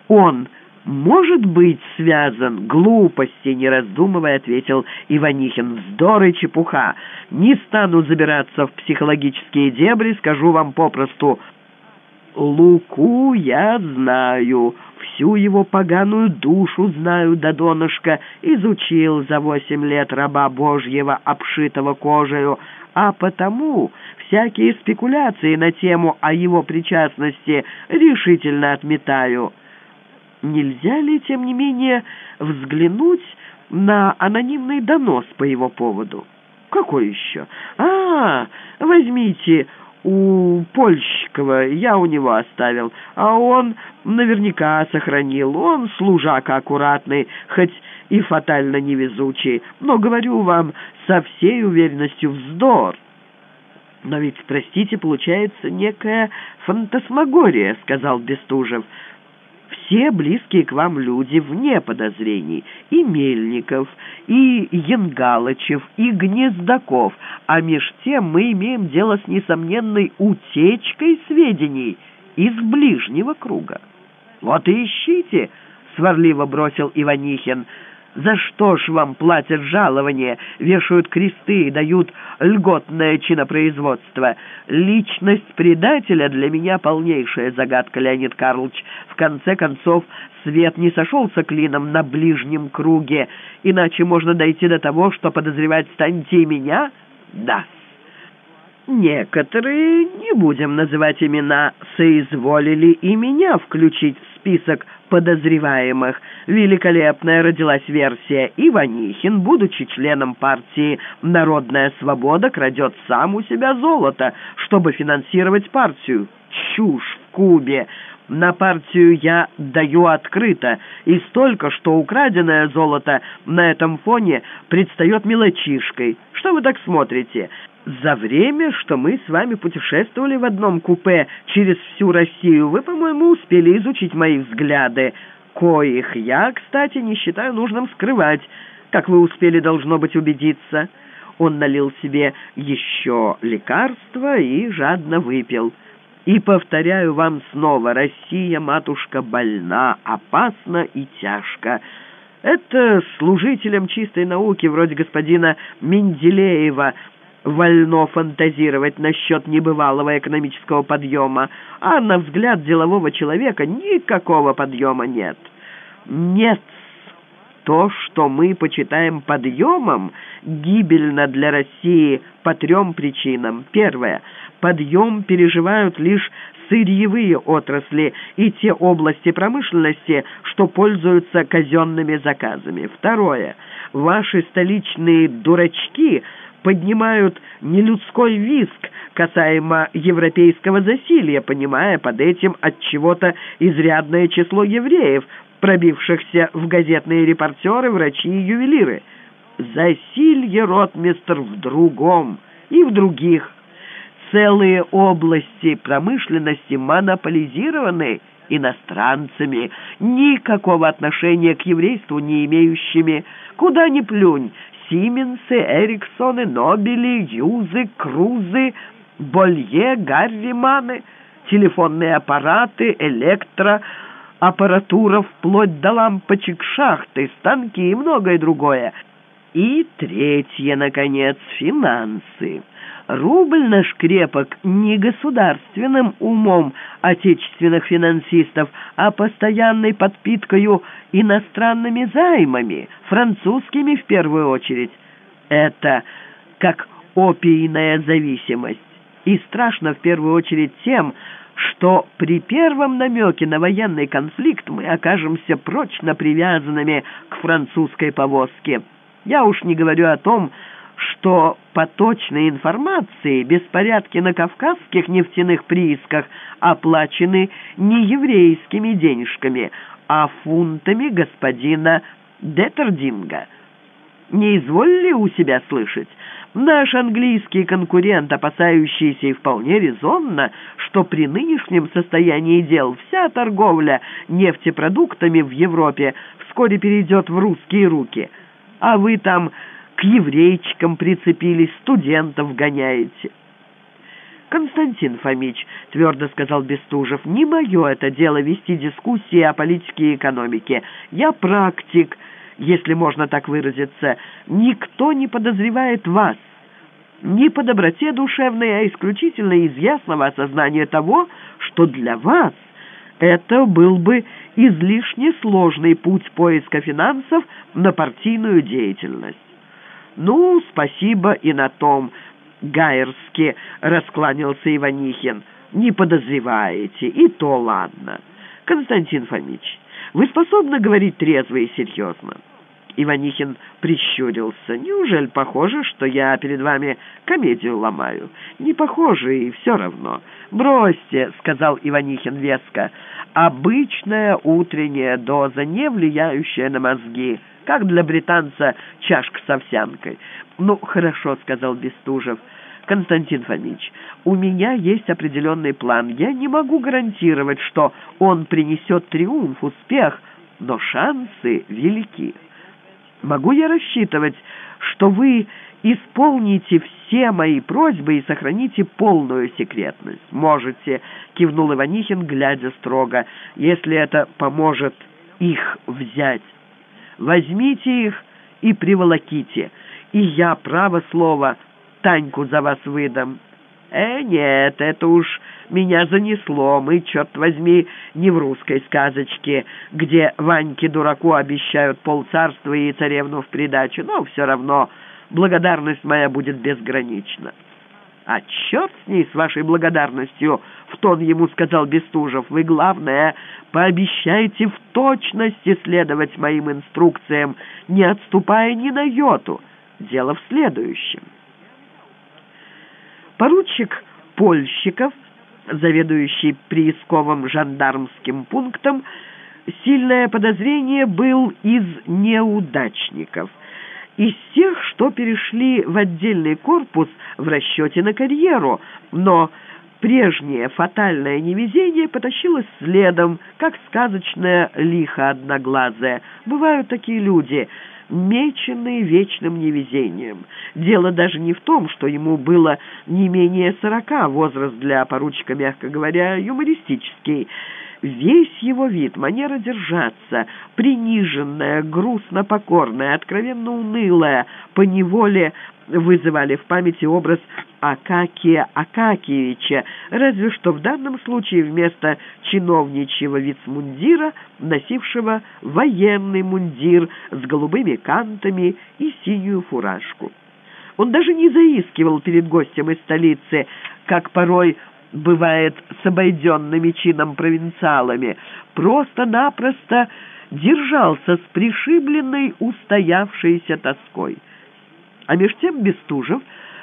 он может быть связан?» «Глупости, не раздумывая», — ответил Иванихин. «Вздор и чепуха. Не стану забираться в психологические дебри, скажу вам попросту. Луку я знаю, всю его поганую душу знаю до донышка, изучил за восемь лет раба Божьего, обшитого кожею, а потому всякие спекуляции на тему о его причастности решительно отметаю». Нельзя ли, тем не менее, взглянуть на анонимный донос по его поводу? Какой еще? А, возьмите у Польщикова, я у него оставил, а он наверняка сохранил. Он служака аккуратный, хоть и фатально невезучий, но, говорю вам, со всей уверенностью вздор. «Но ведь, простите, получается некая фантасмагория», — сказал Бестужев все близкие к вам люди вне подозрений, и Мельников, и Янгалычев, и Гнездаков, а меж тем мы имеем дело с несомненной утечкой сведений из ближнего круга. «Вот и ищите!» — сварливо бросил Иванихин — за что ж вам платят жалование, вешают кресты и дают льготное чинопроизводство? Личность предателя для меня полнейшая загадка, Леонид Карлович. В конце концов, свет не сошелся клином на ближнем круге, иначе можно дойти до того, что подозревать станете и меня? Да. Некоторые, не будем называть имена, соизволили и меня включить в список подозреваемых. Великолепная родилась версия. Иванихин, будучи членом партии «Народная свобода», крадет сам у себя золото, чтобы финансировать партию. Чушь в Кубе. На партию я даю открыто, и столько, что украденное золото на этом фоне предстает мелочишкой. Что вы так смотрите? За время, что мы с вами путешествовали в одном купе через всю Россию, вы, по-моему, успели изучить мои взгляды, коих я, кстати, не считаю нужным скрывать, как вы успели, должно быть, убедиться». Он налил себе еще лекарство и жадно выпил. И повторяю вам снова, Россия, матушка, больна, опасна и тяжко. Это служителям чистой науки, вроде господина Менделеева, вольно фантазировать насчет небывалого экономического подъема, а на взгляд делового человека никакого подъема нет. Нет, то, что мы почитаем подъемом, гибельно для России по трем причинам. Первое. Подъем переживают лишь сырьевые отрасли и те области промышленности, что пользуются казенными заказами. Второе. Ваши столичные дурачки поднимают нелюдской виск касаемо европейского засилья, понимая под этим от чего-то изрядное число евреев, пробившихся в газетные репортеры, врачи и ювелиры. Засилье, ротмистр, в другом и в других. Целые области промышленности монополизированы иностранцами, никакого отношения к еврейству не имеющими. Куда ни плюнь, Сименсы, Эриксоны, Нобели, Юзы, Крузы, Болье, Гарриманы, телефонные аппараты, электро, аппаратура вплоть до лампочек шахты, станки и многое другое. И третье, наконец, финансы. Рубль наш крепок не государственным умом отечественных финансистов, а постоянной подпиткою иностранными займами, французскими в первую очередь. Это как опийная зависимость. И страшно в первую очередь тем, что при первом намеке на военный конфликт мы окажемся прочно привязанными к французской повозке. Я уж не говорю о том, что по точной информации беспорядки на кавказских нефтяных приисках оплачены не еврейскими денежками, а фунтами господина Деттердинга. Не изволили у себя слышать? Наш английский конкурент, опасающийся и вполне резонно, что при нынешнем состоянии дел вся торговля нефтепродуктами в Европе вскоре перейдет в русские руки, а вы там к еврейчикам прицепились, студентов гоняете. «Константин Фомич», — твердо сказал Бестужев, — «не мое это дело вести дискуссии о политике и экономике. Я практик, если можно так выразиться. Никто не подозревает вас. Не по доброте душевной, а исключительно из ясного осознания того, что для вас это был бы излишне сложный путь поиска финансов на партийную деятельность. «Ну, спасибо и на том», — Гайерски раскланялся Иванихин. «Не подозреваете, и то ладно. Константин Фомич, вы способны говорить трезво и серьезно?» Иванихин прищурился. «Неужели похоже, что я перед вами комедию ломаю?» «Не похоже, и все равно». «Бросьте», — сказал Иванихин веско, — «обычная утренняя доза, не влияющая на мозги» как для британца чашка с овсянкой. «Ну, хорошо», — сказал Бестужев. «Константин Фомич, у меня есть определенный план. Я не могу гарантировать, что он принесет триумф, успех, но шансы велики. Могу я рассчитывать, что вы исполните все мои просьбы и сохраните полную секретность?» «Можете», — кивнул Иванихин, глядя строго, «если это поможет их взять». Возьмите их и приволоките, и я, право слово, Таньку за вас выдам. Э, нет, это уж меня занесло. Мы, черт возьми, не в русской сказочке, где Ваньке-дураку обещают полцарства и царевну в придачу, но все равно благодарность моя будет безгранична. «А черт с ней, с вашей благодарностью!» — в тон ему сказал Бестужев. «Вы, главное, пообещайте в точности следовать моим инструкциям, не отступая ни на йоту. Дело в следующем». Поручик Польщиков, заведующий приисковым жандармским пунктом, сильное подозрение был из неудачников — из тех, что перешли в отдельный корпус в расчете на карьеру, но прежнее фатальное невезение потащилось следом, как сказочная лиха одноглазая. Бывают такие люди, меченные вечным невезением. Дело даже не в том, что ему было не менее сорока, возраст для поручика, мягко говоря, юмористический, Весь его вид, манера держаться, приниженная, грустно покорная, откровенно унылая, поневоле вызывали в памяти образ Акакия Акакиевича, разве что в данном случае вместо чиновничьего вицмундира, носившего военный мундир с голубыми кантами и синюю фуражку. Он даже не заискивал перед гостем из столицы, как порой бывает с обойденными чином провинциалами, просто-напросто держался с пришибленной устоявшейся тоской. А меж тем Бестужев,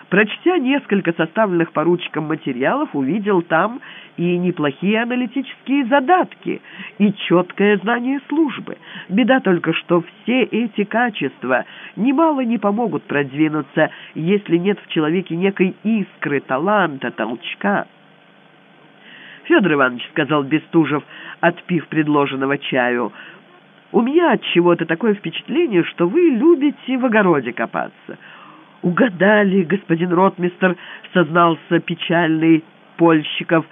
прочтя несколько составленных поручиком материалов, увидел там и неплохие аналитические задатки, и четкое знание службы. Беда только, что все эти качества немало не помогут продвинуться, если нет в человеке некой искры, таланта, толчка. «Федор Иванович», — сказал Бестужев, отпив предложенного чаю, — у меня от чего-то такое впечатление, что вы любите в огороде копаться. Угадали, господин ротмистер, сознался печальный Польщиков,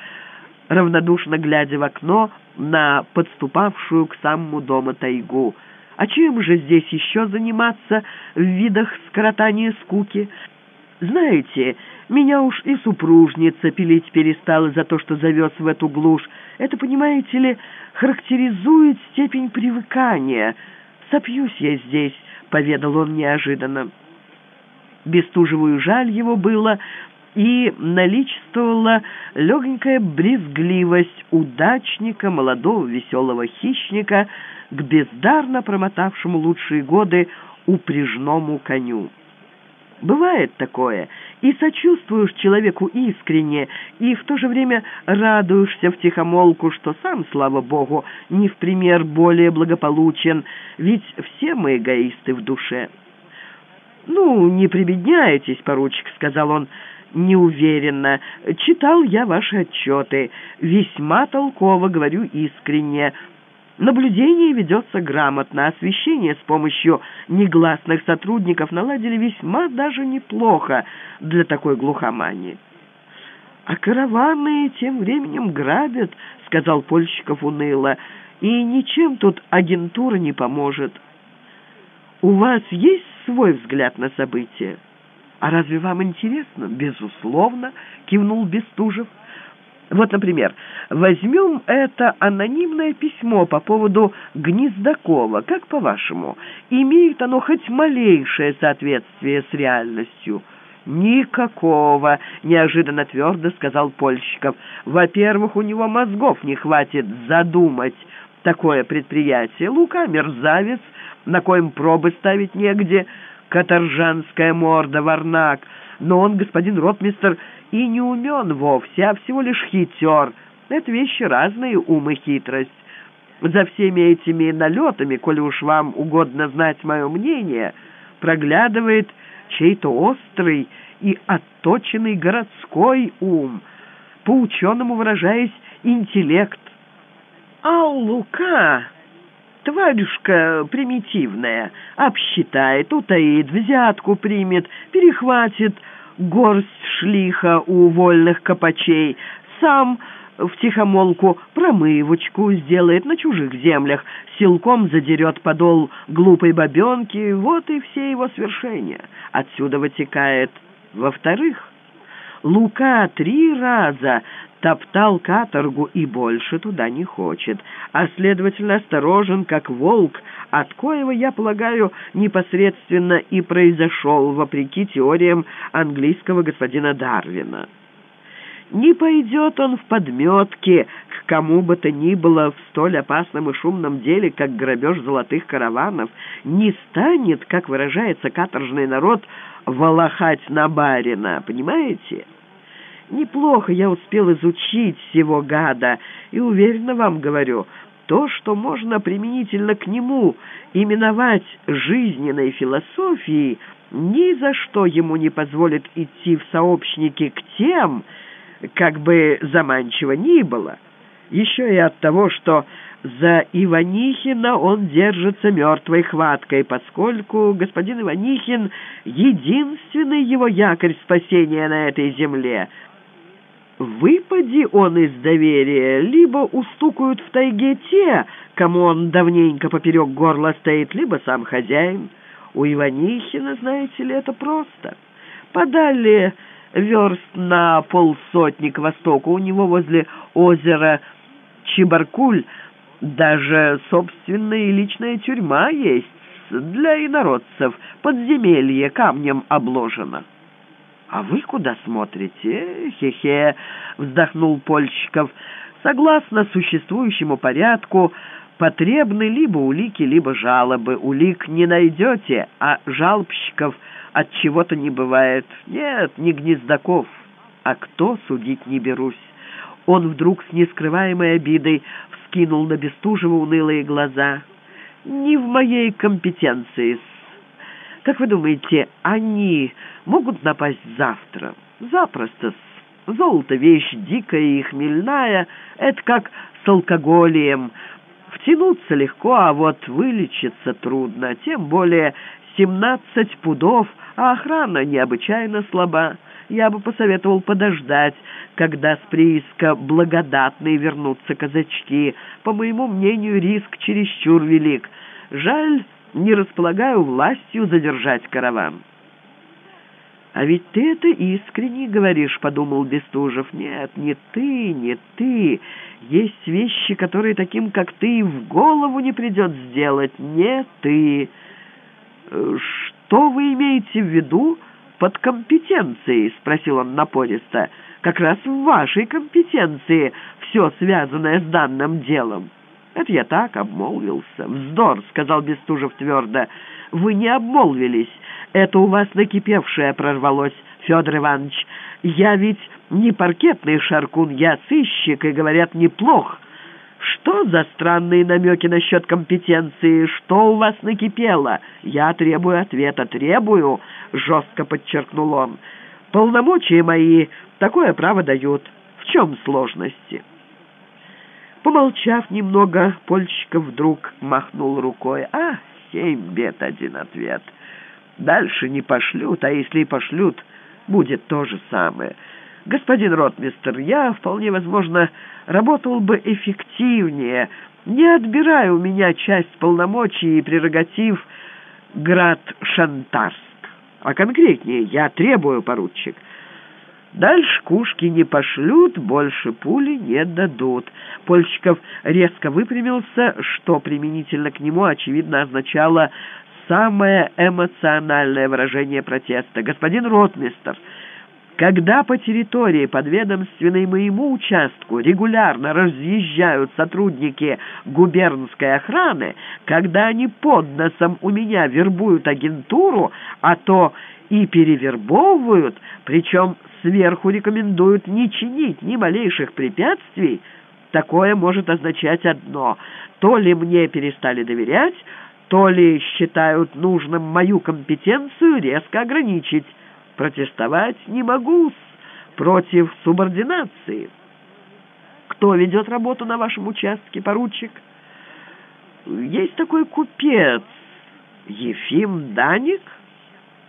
равнодушно глядя в окно на подступавшую к самому дому тайгу. А чем же здесь еще заниматься в видах скоротания скуки? Знаете, меня уж и супружница пилить перестала за то, что завез в эту глушь. Это, понимаете ли, характеризует степень привыкания. «Сопьюсь я здесь», — поведал он неожиданно. Бестужевую жаль его было, и наличествовала легенькая брезгливость удачника, молодого веселого хищника, к бездарно промотавшему лучшие годы упряжному коню. Бывает такое, и сочувствуешь человеку искренне, и в то же время радуешься в тихомолку, что сам, слава богу, не в пример более благополучен, ведь все мы эгоисты в душе. «Ну, не прибедняйтесь, поручик», — сказал он неуверенно. «Читал я ваши отчеты. Весьма толково, говорю искренне. Наблюдение ведется грамотно, освещение с помощью негласных сотрудников наладили весьма даже неплохо для такой глухомании. «А караваны тем временем грабят», — сказал Польщиков уныло, — «и ничем тут агентура не поможет». «У вас есть свой взгляд на события?» «А разве вам интересно?» «Безусловно», — кивнул Бестужев. Вот, например, возьмем это анонимное письмо по поводу Гнездакова. Как по-вашему, имеет оно хоть малейшее соответствие с реальностью? «Никакого», — неожиданно твердо сказал Польщиков. «Во-первых, у него мозгов не хватит задумать такое предприятие. Лука — мерзавец, на коем пробы ставить негде, каторжанская морда, варнак. Но он, господин ротмистер, и не умен вовсе, а всего лишь хитер. Это вещи разные, ум и хитрость. За всеми этими налетами, коли уж вам угодно знать мое мнение, проглядывает чей-то острый и отточенный городской ум, по-ученому выражаясь, интеллект. А Лука, тварюшка примитивная, обсчитает, утаит, взятку примет, перехватит, горсть шлиха у вольных копачей, сам в тихомолку промывочку сделает на чужих землях, силком задерет подол глупой бабенки, вот и все его свершения. Отсюда вытекает. Во-вторых, Лука три раза топтал каторгу и больше туда не хочет, а, следовательно, осторожен, как волк, от коего, я полагаю, непосредственно и произошел, вопреки теориям английского господина Дарвина. Не пойдет он в подметке к кому бы то ни было в столь опасном и шумном деле, как грабеж золотых караванов, не станет, как выражается каторжный народ, волохать на барина, понимаете?» Неплохо я успел изучить всего гада, и уверенно вам говорю, то, что можно применительно к нему именовать жизненной философией, ни за что ему не позволит идти в сообщники к тем, как бы заманчиво ни было. Еще и от того, что за Иванихина он держится мертвой хваткой, поскольку господин Иванихин — единственный его якорь спасения на этой земле — Выпади он из доверия, либо устукают в тайге те, кому он давненько поперек горла стоит, либо сам хозяин. У Иванихина, знаете ли, это просто. Подали верст на полсотни к востоку, у него возле озера Чебаркуль даже собственная и личная тюрьма есть для инородцев, подземелье камнем обложено. «А вы куда смотрите?» «Хе-хе», — вздохнул Польщиков. «Согласно существующему порядку, потребны либо улики, либо жалобы. Улик не найдете, а жалобщиков от чего-то не бывает. Нет, не Гнездаков, а кто судить не берусь. Он вдруг с нескрываемой обидой вскинул на Бестужева унылые глаза. «Не в моей компетенции. Как вы думаете, они могут напасть завтра?» «Запросто. Золото — вещь дикая и хмельная. Это как с алкоголем. Втянуться легко, а вот вылечиться трудно. Тем более семнадцать пудов, а охрана необычайно слаба. Я бы посоветовал подождать, когда с прииска благодатные вернутся казачки. По моему мнению, риск чересчур велик. Жаль, не располагаю властью задержать караван». «А ведь ты это искренне говоришь», — подумал Бестужев. «Нет, не ты, не ты. Есть вещи, которые таким, как ты, в голову не придет сделать. Не ты. Что вы имеете в виду под компетенцией?» — спросил он напористо. «Как раз в вашей компетенции все связанное с данным делом». «Это я так обмолвился». «Вздор», — сказал Бестужев твердо. «Вы не обмолвились. Это у вас накипевшее прорвалось, Федор Иванович. Я ведь не паркетный шаркун, я сыщик, и, говорят, неплох. Что за странные намеки насчет компетенции? Что у вас накипело? Я требую ответа, требую, жестко подчеркнул он. Полномочия мои такое право дают. В чем сложности?» Помолчав немного, Польщиков вдруг махнул рукой. «А, семь бед, один ответ». Дальше не пошлют, а если и пошлют, будет то же самое. Господин ротмистер, я, вполне возможно, работал бы эффективнее, не отбирая у меня часть полномочий и прерогатив град Шантарск. А конкретнее, я требую, поручик, Дальше кушки не пошлют, больше пули не дадут. Польщиков резко выпрямился, что применительно к нему, очевидно, означало самое эмоциональное выражение протеста. «Господин ротмистер, когда по территории, подведомственной моему участку, регулярно разъезжают сотрудники губернской охраны, когда они под носом у меня вербуют агентуру, а то и перевербовывают, причем сверху рекомендуют не чинить ни малейших препятствий, такое может означать одно – то ли мне перестали доверять, то ли считают нужным мою компетенцию резко ограничить. Протестовать не могу против субординации. Кто ведет работу на вашем участке, поручик? Есть такой купец, Ефим Даник.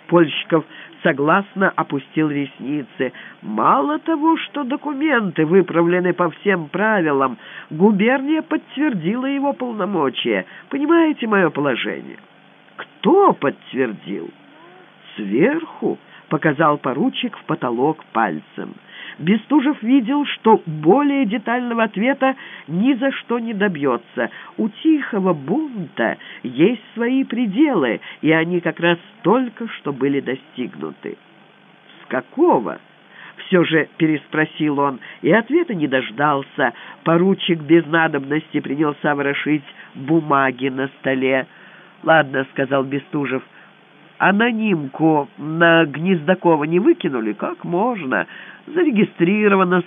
Польщиков согласно опустил ресницы. Мало того, что документы выправлены по всем правилам, губерния подтвердила его полномочия. Понимаете мое положение? Кто подтвердил? Сверху показал поручик в потолок пальцем. Бестужев видел, что более детального ответа ни за что не добьется. У тихого бунта есть свои пределы, и они как раз только что были достигнуты. «С какого?» Все же переспросил он, и ответа не дождался. Поручик без надобности принялся ворошить бумаги на столе. «Ладно», — сказал Бестужев, — анонимку на Гнездакова не выкинули? Как можно? Зарегистрировано,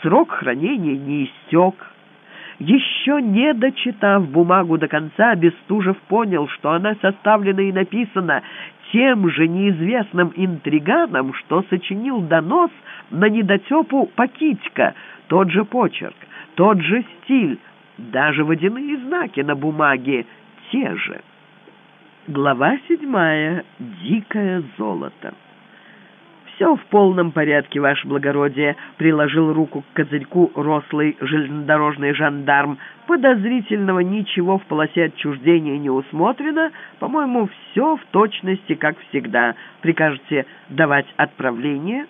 срок хранения не истек. Еще не дочитав бумагу до конца, Бестужев понял, что она составлена и написана тем же неизвестным интриганом, что сочинил донос на недотепу Пакитька, тот же почерк, тот же стиль, даже водяные знаки на бумаге те же. Глава седьмая. Дикое золото. «Все в полном порядке, ваше благородие», — приложил руку к козырьку рослый железнодорожный жандарм. «Подозрительного ничего в полосе отчуждения не усмотрено. По-моему, все в точности, как всегда. Прикажете давать отправление?»